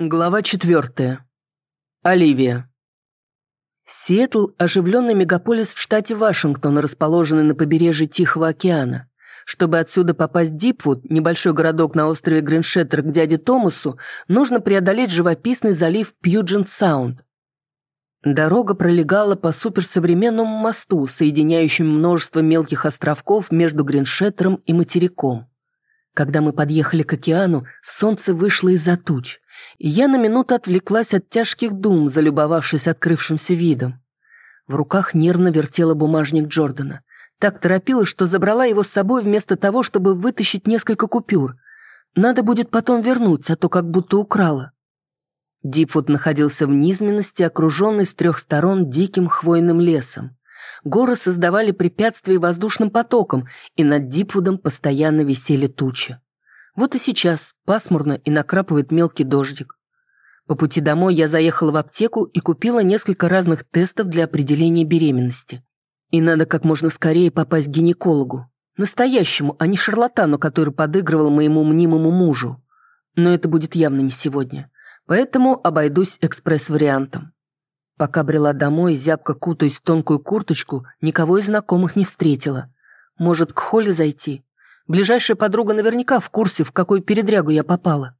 Глава четвертая. Оливия. Сиэтл – оживленный мегаполис в штате Вашингтон, расположенный на побережье Тихого океана. Чтобы отсюда попасть в Дипвуд, небольшой городок на острове Гриншеттер к дяде Томасу, нужно преодолеть живописный залив Пьюджент-Саунд. Дорога пролегала по суперсовременному мосту, соединяющему множество мелких островков между Гриншеттером и материком. Когда мы подъехали к океану, солнце вышло из-за туч – я на минуту отвлеклась от тяжких дум, залюбовавшись открывшимся видом. В руках нервно вертела бумажник Джордана. Так торопилась, что забрала его с собой вместо того, чтобы вытащить несколько купюр. Надо будет потом вернуть, а то как будто украла. Дипвуд находился в низменности, окруженный с трех сторон диким хвойным лесом. Горы создавали препятствия воздушным потоком, и над Дипвудом постоянно висели тучи. Вот и сейчас пасмурно и накрапывает мелкий дождик. По пути домой я заехала в аптеку и купила несколько разных тестов для определения беременности. И надо как можно скорее попасть к гинекологу. Настоящему, а не шарлатану, который подыгрывал моему мнимому мужу. Но это будет явно не сегодня. Поэтому обойдусь экспресс-вариантом. Пока брела домой, зябко кутаясь в тонкую курточку, никого из знакомых не встретила. Может, к Холле зайти? Ближайшая подруга наверняка в курсе, в какую передрягу я попала.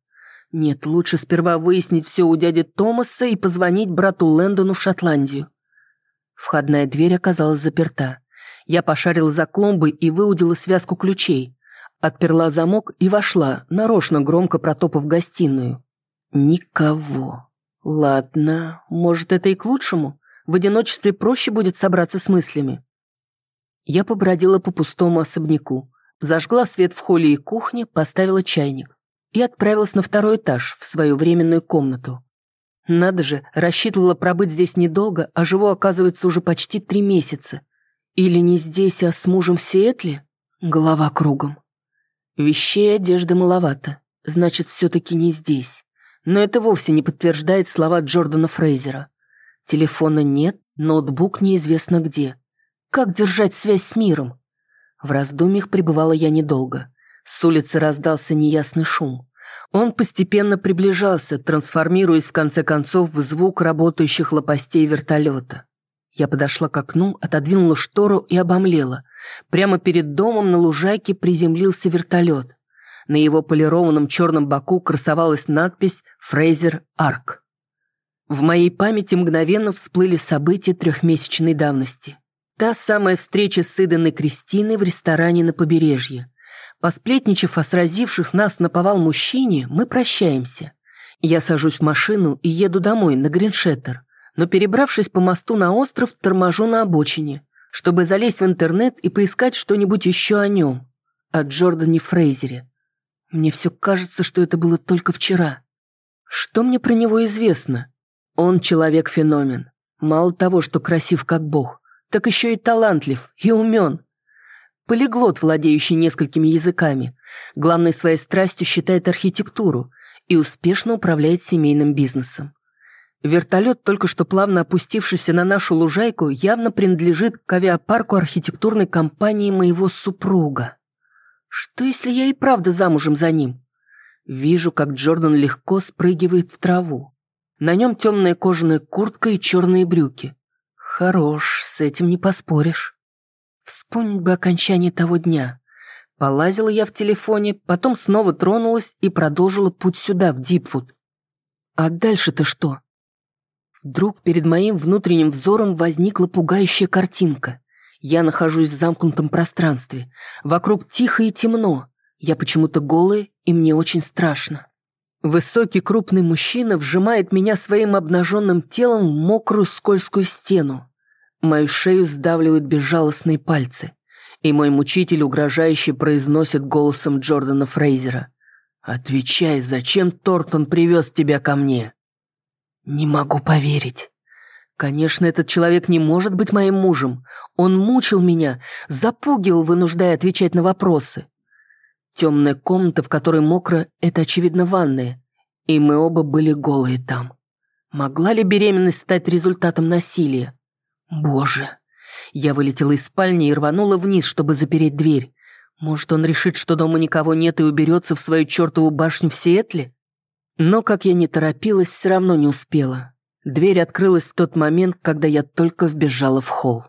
Нет, лучше сперва выяснить все у дяди Томаса и позвонить брату Лэндону в Шотландию. Входная дверь оказалась заперта. Я пошарила за клумбой и выудила связку ключей. Отперла замок и вошла, нарочно громко протопав гостиную. Никого. Ладно, может, это и к лучшему. В одиночестве проще будет собраться с мыслями. Я побродила по пустому особняку. Зажгла свет в холле и кухне, поставила чайник и отправилась на второй этаж, в свою временную комнату. Надо же, рассчитывала пробыть здесь недолго, а живу, оказывается, уже почти три месяца. Или не здесь, а с мужем в Сиэтле? Голова кругом. Вещей одежды маловато, значит, все-таки не здесь. Но это вовсе не подтверждает слова Джордана Фрейзера. Телефона нет, ноутбук неизвестно где. Как держать связь с миром? В раздумьях пребывала я недолго. С улицы раздался неясный шум. Он постепенно приближался, трансформируясь в конце концов в звук работающих лопастей вертолета. Я подошла к окну, отодвинула штору и обомлела. Прямо перед домом на лужайке приземлился вертолет. На его полированном черном боку красовалась надпись «Фрейзер Арк». В моей памяти мгновенно всплыли события трехмесячной давности. Та самая встреча с Иданой Кристиной в ресторане на побережье. Посплетничав о сразивших нас наповал мужчине, мы прощаемся. Я сажусь в машину и еду домой, на Гриншеттер. Но перебравшись по мосту на остров, торможу на обочине, чтобы залезть в интернет и поискать что-нибудь еще о нем. О Джордане Фрейзере. Мне все кажется, что это было только вчера. Что мне про него известно? Он человек-феномен. Мало того, что красив как бог, так еще и талантлив, и умен. Полиглот, владеющий несколькими языками, главной своей страстью считает архитектуру и успешно управляет семейным бизнесом. Вертолет, только что плавно опустившийся на нашу лужайку, явно принадлежит к авиапарку архитектурной компании моего супруга. Что, если я и правда замужем за ним? Вижу, как Джордан легко спрыгивает в траву. На нем темная кожаная куртка и черные брюки. Хорош, с этим не поспоришь. Вспомнить бы окончание того дня. Полазила я в телефоне, потом снова тронулась и продолжила путь сюда, в Дипвуд. А дальше-то что? Вдруг перед моим внутренним взором возникла пугающая картинка. Я нахожусь в замкнутом пространстве. Вокруг тихо и темно. Я почему-то голая, и мне очень страшно. Высокий крупный мужчина вжимает меня своим обнаженным телом в мокрую скользкую стену. Мою шею сдавливают безжалостные пальцы, и мой мучитель угрожающе произносит голосом Джордана Фрейзера. «Отвечай, зачем Тортон привез тебя ко мне?» «Не могу поверить. Конечно, этот человек не может быть моим мужем. Он мучил меня, запугивал, вынуждая отвечать на вопросы. Темная комната, в которой мокро, это, очевидно, ванная, и мы оба были голые там. Могла ли беременность стать результатом насилия? Боже. Я вылетела из спальни и рванула вниз, чтобы запереть дверь. Может, он решит, что дома никого нет и уберется в свою чертову башню в Сиэтле? Но, как я не торопилась, все равно не успела. Дверь открылась в тот момент, когда я только вбежала в холл.